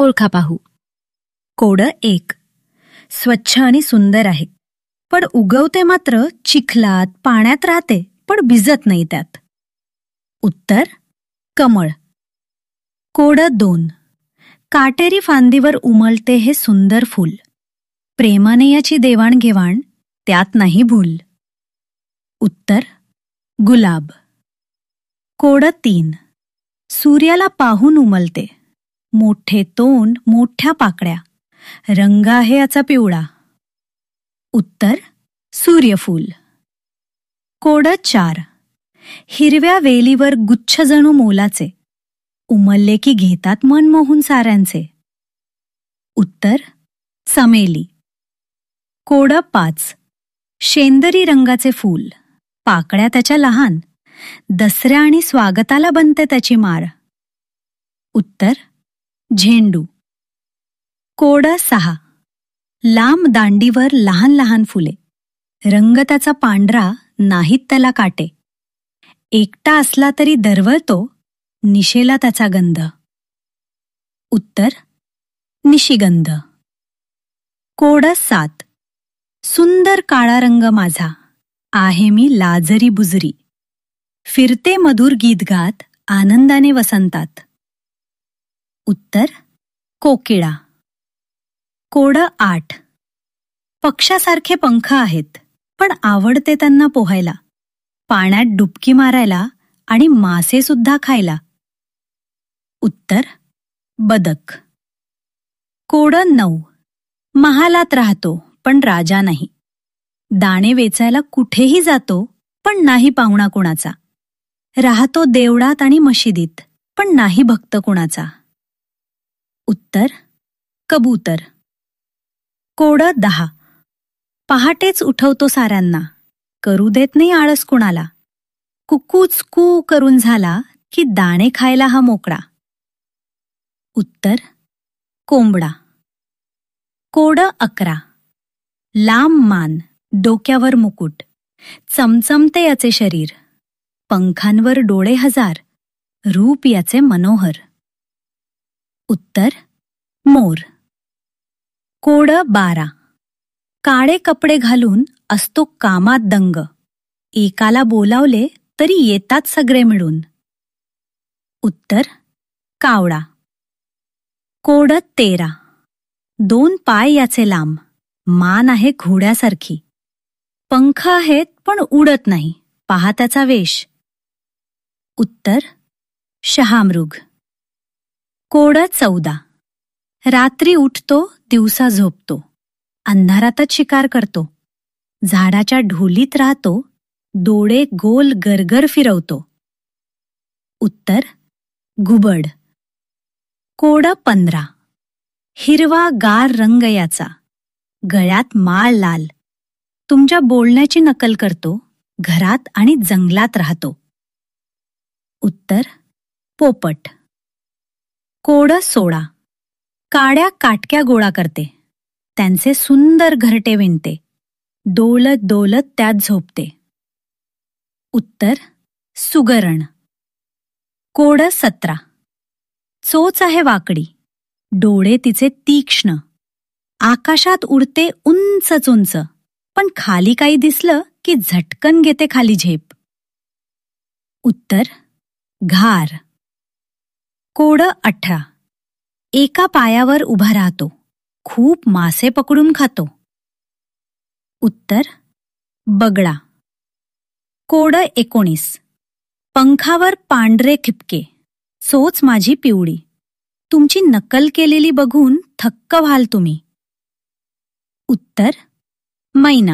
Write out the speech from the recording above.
ओळखा पाहू. कोड एक. स्वच्छ आणि सुंदर आहे. पण उगवते मात्र चिखलात पाण्यात राहते पण भिजत नाही त्यात. उत्तर कमळ. कोडं दोन. काटेरी फांदीवर उमलते हे सुंदर फूल. प्रेमाने याची देवाणघेवाण त्यात नाही भूल. उत्तर गुलाब. कोडं तीन. सूर्याला पाहून उमलते. मोठे तोंड मोठ्या पाकड्या रंग आहे याचा पिवळा. उत्तर सूर्यफूल. कोड चार. हिरव्या वेलीवर गुच्छ जणू मोलाचे. उमलले की घेतात मन मोहून साऱ्यांचे. उत्तर चमेली. कोड पाच. शेंदरी रंगाचे फूल. पाकळ्या त्याच्या लहान. दसऱ्या आणि स्वागताला बनते त्याची मार उत्तर झेंडू. कोडा सहा. लांब दांडीवर लहान लहान फुले. रंग त्याचा पांढरा नाहीत त्याला काटे. एकटा असला तरी दरवळतो निशेला त्याचा गंध. उत्तर निशिगंध. कोडा सात. सुंदर काळा रंग माझा. आहे मी लाजरी बुजरी. फिरते मधुर गीत गात आनंदाने वसंतात. उत्तर कोकिळा. कोड आठ. पक्षासारखे पंख आहेत पण आवडते त्यांना पोहायला. पाण्यात डुबकी मारायला आणि मासे सुद्धा खायला. उत्तर बदक. कोड नऊ. महालात राहतो पण राजा नाही. दाणे वेचायला कुठेही जातो पण नाही पाहुणा कुणाचा. राहतो देवळात आणि मशिदीत पण नाही भक्त कुणाचा. उत्तर कबूतर. कोड दहा. पहाटेच उठवतो साऱ्यांना. करू देत नाही आळस कुणाला. कुकूच कू करून झाला की दाणे खायला हा मोकळा. उत्तर कोंबडा. कोड अकरा. लांब मान डोक्यावर मुकुट. चमचमते याचे शरीर. पंखांवर डोळे हजार. रूप याचे मनोहर. उत्तर मोर. कोड बारा. काळे कपडे घालून असतो कामात दंग. एकाला बोलावले तरी येतात सगळे मिळून. उत्तर कावळा. कोड तेरा. दोन पाय याचे लांब. मान आहे घोड्यासारखी. पंख आहेत पण उडत नाही. पहा त्याचा वेश. उत्तर शहामृग. कोड चौदा. रात्री उठतो दिवसा झोपतो. अंधारातच शिकार करतो. झाडाच्या ढोलीत राहतो डोळे गोल गरगर फिरवतो. उत्तर घुबड कोड पंधरा. हिरवा गार रंग याचा. गळ्यात माळ लाल. तुमच्या बोलण्याची नकल करतो घरात आणि जंगलात राहतो. उत्तर पोपट. कोड सोळा काड्या काटक्या गोळा करते. त्यांचे सुंदर घरटे विणते. डोलत डोलत त्यात झोपते. उत्तर सुगरण. कोड सतरा. चोच आहे वाकडी. डोळे तिचे तीक्ष्ण. आकाशात उडते उंच उंच पण खाली काही दिसलं की झटकन घेते खाली झेप. उत्तर घार. कोड अठरा. एका पायावर उभा राहतो. खूप मासे पकडून खातो. उत्तर बगळा. कोड एकोणीस. पंखावर पांढरे खिपके सोच माझी पिवळी. तुमची नकल केलेली बघून थक्क व्हाल तुम्ही. उत्तर मैना.